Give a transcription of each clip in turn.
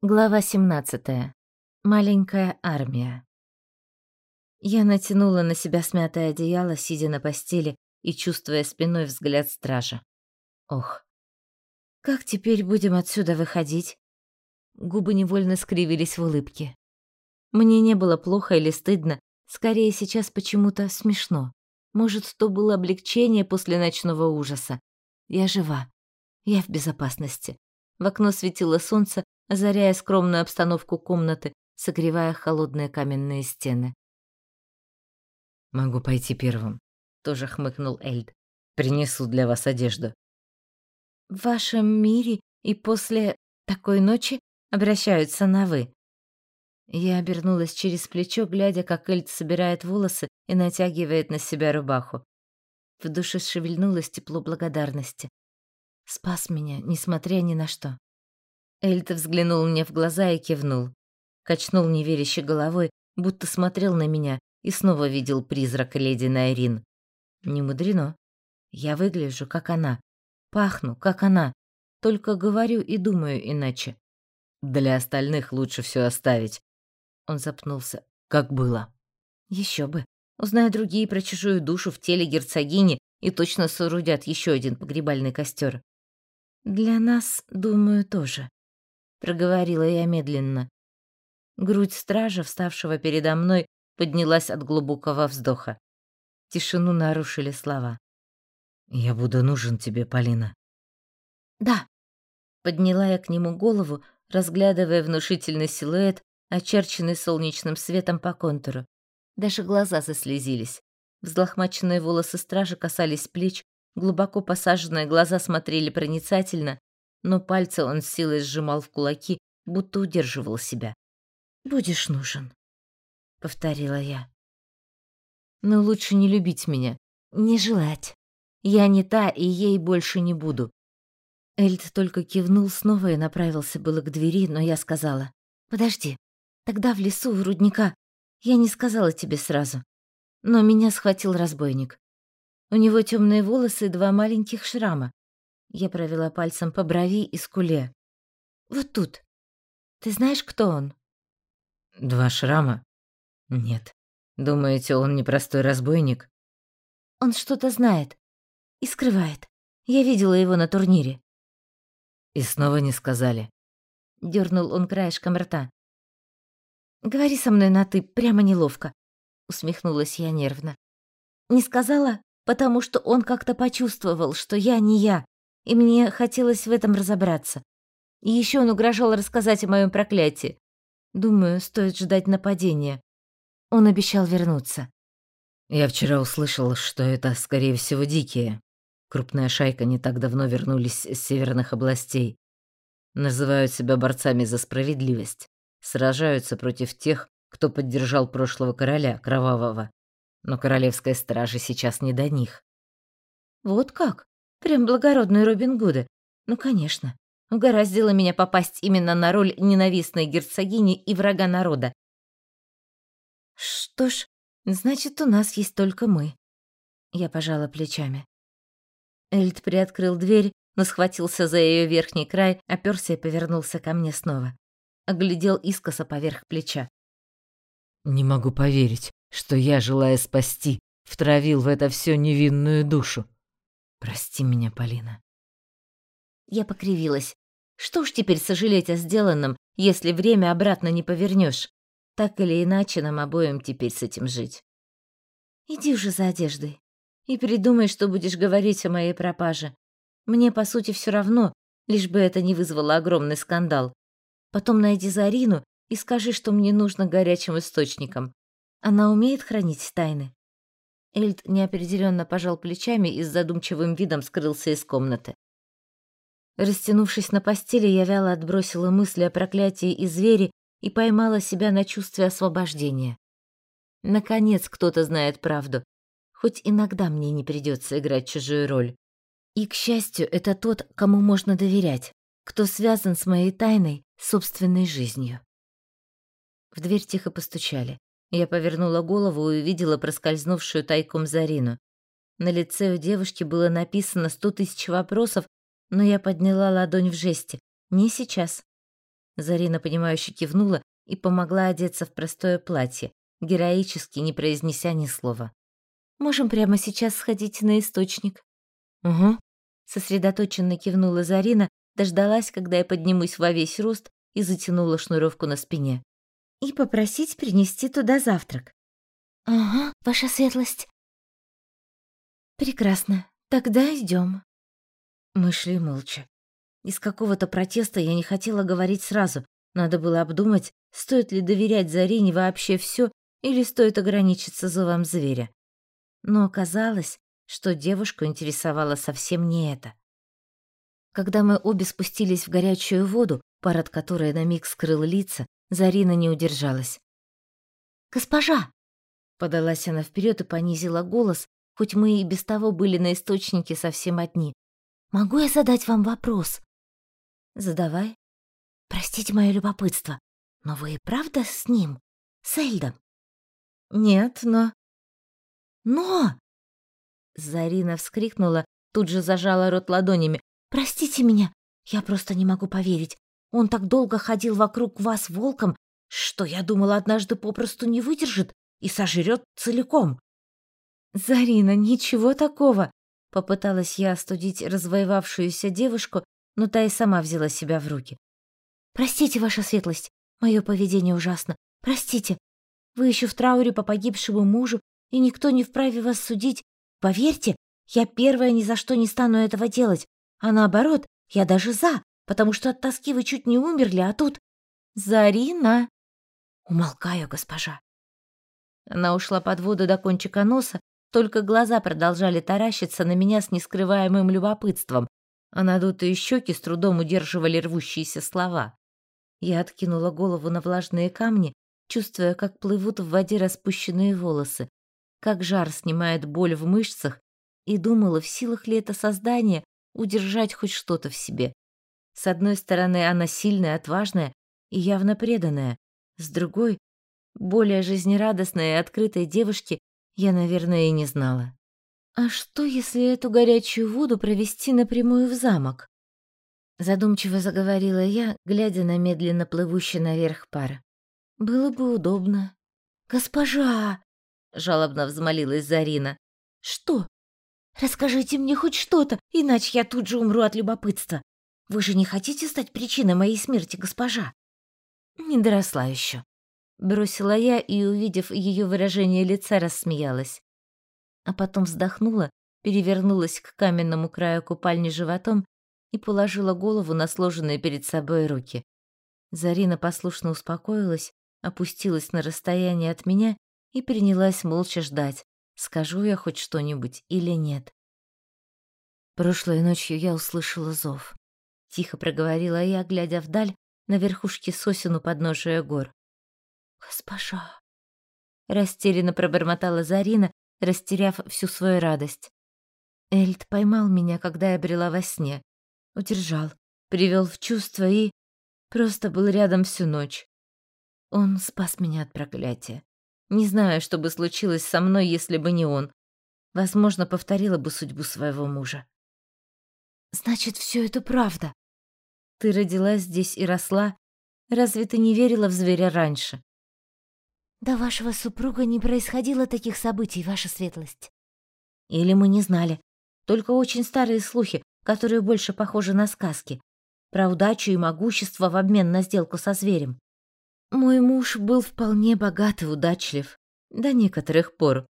Глава 17. Маленькая армия. Я натянула на себя смятое одеяло, сидя на постели и чувствуя спиной взгляд стража. Ох. Как теперь будем отсюда выходить? Губы невольно скривились в улыбке. Мне не было плохо или стыдно, скорее сейчас почему-то смешно. Может, то было облегчение после ночного ужаса. Я жива. Я в безопасности. В окно светило солнце, озаряя скромную обстановку комнаты, согревая холодные каменные стены. «Могу пойти первым», — тоже хмыкнул Эльд. «Принесу для вас одежду». «В вашем мире и после такой ночи обращаются на «вы». Я обернулась через плечо, глядя, как Эльд собирает волосы и натягивает на себя рубаху. В душе шевельнулось тепло благодарности. Спас меня, несмотря ни на что. Эльта взглянул мне в глаза и кивнул. Качнул неверяще головой, будто смотрел на меня и снова видел призрак леди Найрин. Не мудрено. Я выгляжу, как она. Пахну, как она. Только говорю и думаю иначе. Для остальных лучше все оставить. Он запнулся. Как было. Еще бы. Узнаю другие про чужую душу в теле герцогини и точно соорудят еще один погребальный костер. Для нас, думаю, тоже проговорила я медленно. Грудь стража, вставшего передо мной, поднялась от глубокого вздоха. Тишину нарушили слова. «Я буду нужен тебе, Полина». «Да». Подняла я к нему голову, разглядывая внушительный силуэт, очерченный солнечным светом по контуру. Даже глаза заслезились. Взлохмаченные волосы стража касались плеч, глубоко посаженные глаза смотрели проницательно, но пальцы он с силой сжимал в кулаки, будто удерживал себя. «Будешь нужен», — повторила я. «Но лучше не любить меня, не желать. Я не та, и ей больше не буду». Эльд только кивнул снова и направился было к двери, но я сказала. «Подожди, тогда в лесу у рудника. Я не сказала тебе сразу. Но меня схватил разбойник. У него темные волосы и два маленьких шрама. Я провела пальцем по брови и скуле. «Вот тут. Ты знаешь, кто он?» «Два шрама? Нет. Думаете, он непростой разбойник?» «Он что-то знает. И скрывает. Я видела его на турнире». «И снова не сказали?» Дёрнул он краешком рта. «Говори со мной на «ты», прямо неловко», — усмехнулась я нервно. «Не сказала, потому что он как-то почувствовал, что я не я, и мне хотелось в этом разобраться. И еще он угрожал рассказать о моем проклятии. Думаю, стоит ждать нападения. Он обещал вернуться. Я вчера услышал, что это, скорее всего, дикие. Крупная шайка не так давно вернулись с северных областей. Называют себя борцами за справедливость. Сражаются против тех, кто поддержал прошлого короля, Кровавого. Но королевской стражи сейчас не до них. Вот как? Прям благородные Робин Гуды. Ну, конечно. Угораздило меня попасть именно на роль ненавистной герцогини и врага народа. Что ж, значит, у нас есть только мы. Я пожала плечами. Эльд приоткрыл дверь, но схватился за ее верхний край, оперся и повернулся ко мне снова. Оглядел искоса поверх плеча. «Не могу поверить, что я, желая спасти, втравил в это все невинную душу. Прости меня, Полина. Я покривилась. Что ж теперь сожалеть о сделанном, если время обратно не повернешь? Так или иначе, нам обоим теперь с этим жить. Иди уже за одеждой и придумай, что будешь говорить о моей пропаже. Мне, по сути, все равно, лишь бы это не вызвало огромный скандал. Потом найди Зарину и скажи, что мне нужно горячим источником. Она умеет хранить тайны. Эльд неопределенно пожал плечами и с задумчивым видом скрылся из комнаты. Растянувшись на постели, я вяло отбросила мысли о проклятии и звере и поймала себя на чувстве освобождения. Наконец кто-то знает правду, хоть иногда мне не придется играть чужую роль. И, к счастью, это тот, кому можно доверять, кто связан с моей тайной, собственной жизнью. В дверь тихо постучали. Я повернула голову и увидела проскользнувшую тайком Зарину. На лице у девушки было написано сто тысяч вопросов, но я подняла ладонь в жесте. Не сейчас. Зарина, понимающе кивнула и помогла одеться в простое платье, героически не произнеся ни слова. «Можем прямо сейчас сходить на источник». «Угу», — сосредоточенно кивнула Зарина, дождалась, когда я поднимусь во весь рост и затянула шнуровку на спине. «И попросить принести туда завтрак». «Ага, ваша светлость». «Прекрасно. Тогда идем. Мы шли молча. Из какого-то протеста я не хотела говорить сразу. Надо было обдумать, стоит ли доверять Зарине вообще все или стоит ограничиться зовом зверя. Но оказалось, что девушку интересовало совсем не это. Когда мы обе спустились в горячую воду, пар от которой на миг скрыл лица, Зарина не удержалась. «Госпожа!» Подалась она вперед и понизила голос, хоть мы и без того были на источнике совсем одни. «Могу я задать вам вопрос?» «Задавай». «Простите мое любопытство, но вы и правда с ним? С Эльдом?» «Нет, но...» «Но!» Зарина вскрикнула, тут же зажала рот ладонями. «Простите меня, я просто не могу поверить. Он так долго ходил вокруг вас волком, что я думала, однажды попросту не выдержит и сожрет целиком». «Зарина, ничего такого!» Попыталась я остудить развоевавшуюся девушку, но та и сама взяла себя в руки. «Простите, ваша светлость, мое поведение ужасно. Простите, вы еще в трауре по погибшему мужу, и никто не вправе вас судить. Поверьте, я первая ни за что не стану этого делать, а наоборот, я даже за, потому что от тоски вы чуть не умерли, а тут... Зарина!» «Умолкаю, госпожа». Она ушла под воду до кончика носа, только глаза продолжали таращиться на меня с нескрываемым любопытством, а надутые щеки с трудом удерживали рвущиеся слова. Я откинула голову на влажные камни чувствуя, как плывут в воде распущенные волосы, как жар снимает боль в мышцах, и думала, в силах ли это создание удержать хоть что-то в себе. С одной стороны, она сильная, отважная и явно преданная, с другой, более жизнерадостной и открытой девушки я, наверное, и не знала. А что, если эту горячую воду провести напрямую в замок? Задумчиво заговорила я, глядя на медленно плывущий наверх пар. Было бы удобно. Госпожа, жалобно взмолилась Зарина. Что? Расскажите мне хоть что-то, иначе я тут же умру от любопытства. Вы же не хотите стать причиной моей смерти, госпожа? Не доросла еще. Бросила я и, увидев ее выражение лица, рассмеялась. А потом вздохнула, перевернулась к каменному краю купальни животом и положила голову на сложенные перед собой руки. Зарина послушно успокоилась опустилась на расстояние от меня и принялась молча ждать, скажу я хоть что-нибудь или нет. Прошлой ночью я услышала зов. Тихо проговорила я, глядя вдаль, на верхушке сосен у подножия гор. «Госпожа!» Растерянно пробормотала Зарина, растеряв всю свою радость. Эльд поймал меня, когда я брела во сне. Удержал, привел в чувство и... Просто был рядом всю ночь. Он спас меня от проклятия. Не знаю, что бы случилось со мной, если бы не он. Возможно, повторила бы судьбу своего мужа. Значит, все это правда. Ты родилась здесь и росла. Разве ты не верила в зверя раньше? До вашего супруга не происходило таких событий, ваша светлость. Или мы не знали. Только очень старые слухи, которые больше похожи на сказки. Про удачу и могущество в обмен на сделку со зверем. Мой муж был вполне богат и удачлив до некоторых пор.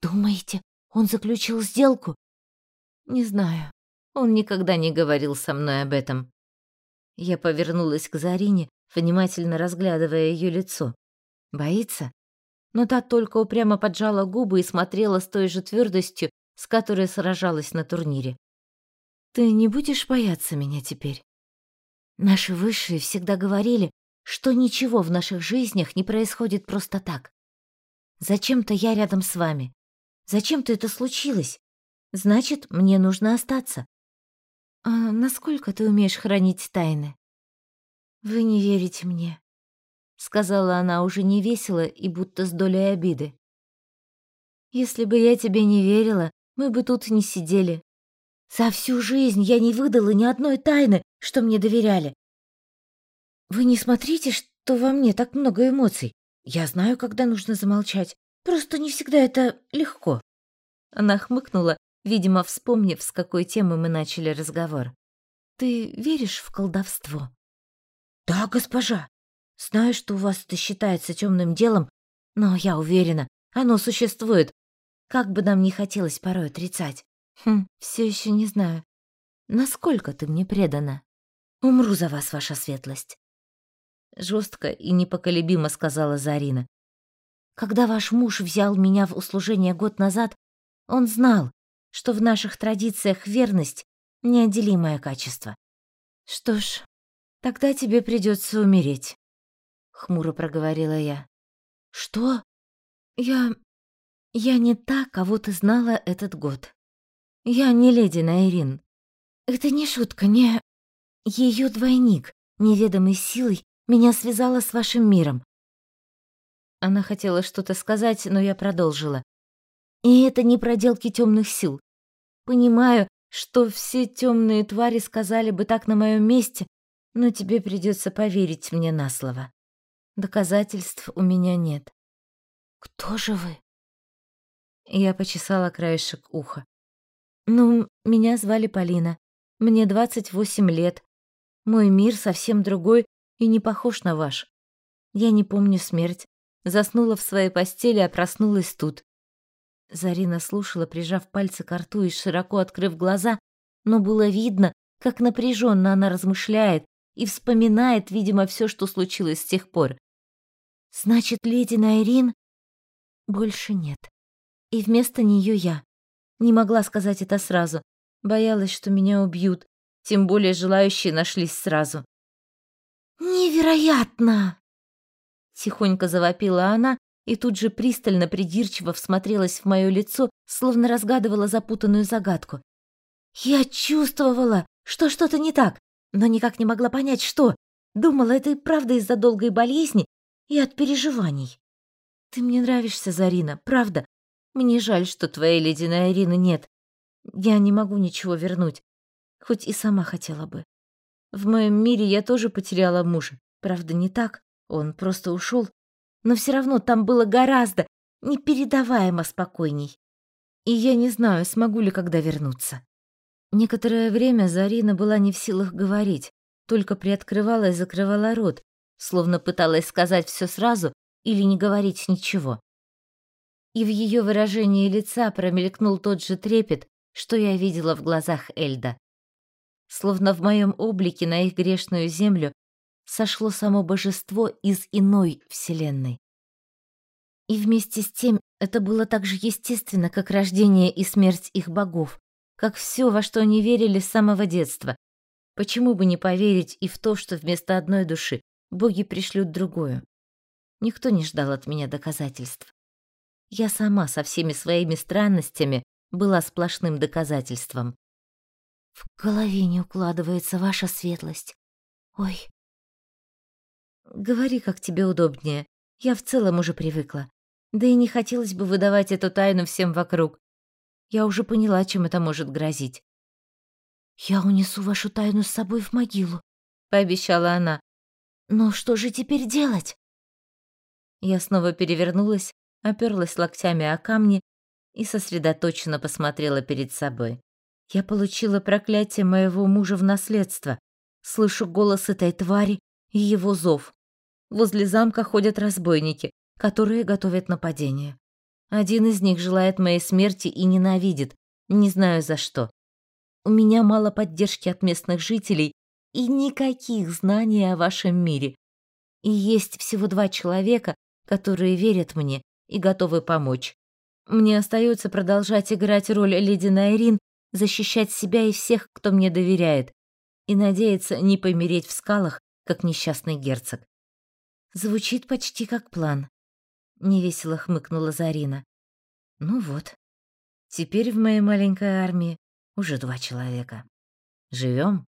Думаете, он заключил сделку? Не знаю. Он никогда не говорил со мной об этом. Я повернулась к Зарине, внимательно разглядывая ее лицо. Боится? Но та только упрямо поджала губы и смотрела с той же твердостью, с которой сражалась на турнире. Ты не будешь бояться меня теперь? Наши высшие всегда говорили, что ничего в наших жизнях не происходит просто так. Зачем-то я рядом с вами. Зачем-то это случилось. Значит, мне нужно остаться. А насколько ты умеешь хранить тайны? Вы не верите мне, сказала она уже не весело и будто с долей обиды. Если бы я тебе не верила, мы бы тут не сидели. За всю жизнь я не выдала ни одной тайны, что мне доверяли. Вы не смотрите, что во мне так много эмоций. Я знаю, когда нужно замолчать. Просто не всегда это легко. Она хмыкнула, видимо, вспомнив, с какой темы мы начали разговор. Ты веришь в колдовство? Да, госпожа. Знаю, что у вас это считается темным делом, но я уверена, оно существует. Как бы нам ни хотелось порой отрицать. Хм, все еще не знаю. Насколько ты мне предана? Умру за вас, ваша светлость. Жестко и непоколебимо сказала Зарина. Когда ваш муж взял меня в услужение год назад, он знал, что в наших традициях верность — неотделимое качество. Что ж, тогда тебе придется умереть, — хмуро проговорила я. Что? Я... я не та, кого ты знала этот год. Я не леди Найрин. Это не шутка, не... Ее двойник, неведомой силой, меня связала с вашим миром. Она хотела что-то сказать, но я продолжила. И это не проделки темных сил. Понимаю, что все темные твари сказали бы так на моем месте, но тебе придется поверить мне на слово. Доказательств у меня нет. Кто же вы? Я почесала краешек уха. Ну, меня звали Полина. Мне 28 лет. Мой мир совсем другой и не похож на ваш. Я не помню смерть. Заснула в своей постели, а проснулась тут. Зарина слушала, прижав пальцы к рту и широко открыв глаза, но было видно, как напряженно она размышляет и вспоминает, видимо, все, что случилось с тех пор. Значит, леди Найрин больше нет. И вместо нее я. Не могла сказать это сразу. Боялась, что меня убьют. Тем более желающие нашлись сразу. «Невероятно!» Тихонько завопила она и тут же пристально придирчиво всмотрелась в мое лицо, словно разгадывала запутанную загадку. «Я чувствовала, что что-то не так, но никак не могла понять, что. Думала, это и правда из-за долгой болезни и от переживаний. Ты мне нравишься, Зарина, правда. Мне жаль, что твоей ледяной Ирины нет. Я не могу ничего вернуть, хоть и сама хотела бы. В моем мире я тоже потеряла мужа. Правда, не так. Он просто ушел. Но все равно там было гораздо, непередаваемо спокойней. И я не знаю, смогу ли когда вернуться. Некоторое время Зарина была не в силах говорить, только приоткрывала и закрывала рот, словно пыталась сказать все сразу или не говорить ничего. И в ее выражении лица промелькнул тот же трепет, что я видела в глазах Эльда. Словно в моем облике на их грешную землю сошло само божество из иной вселенной. И вместе с тем это было так же естественно, как рождение и смерть их богов, как все, во что они верили с самого детства. Почему бы не поверить и в то, что вместо одной души боги пришлют другую? Никто не ждал от меня доказательств. Я сама со всеми своими странностями была сплошным доказательством. В голове не укладывается ваша светлость. Ой. Говори, как тебе удобнее. Я в целом уже привыкла. Да и не хотелось бы выдавать эту тайну всем вокруг. Я уже поняла, чем это может грозить. «Я унесу вашу тайну с собой в могилу», — пообещала она. «Но что же теперь делать?» Я снова перевернулась, оперлась локтями о камни и сосредоточенно посмотрела перед собой. Я получила проклятие моего мужа в наследство. Слышу голос этой твари и его зов. Возле замка ходят разбойники, которые готовят нападение. Один из них желает моей смерти и ненавидит, не знаю за что. У меня мало поддержки от местных жителей и никаких знаний о вашем мире. И есть всего два человека, которые верят мне и готовы помочь. Мне остается продолжать играть роль леди Найрин, защищать себя и всех, кто мне доверяет, и надеяться не помереть в скалах, как несчастный герцог. Звучит почти как план. Невесело хмыкнула Зарина. Ну вот. Теперь в моей маленькой армии уже два человека. Живем?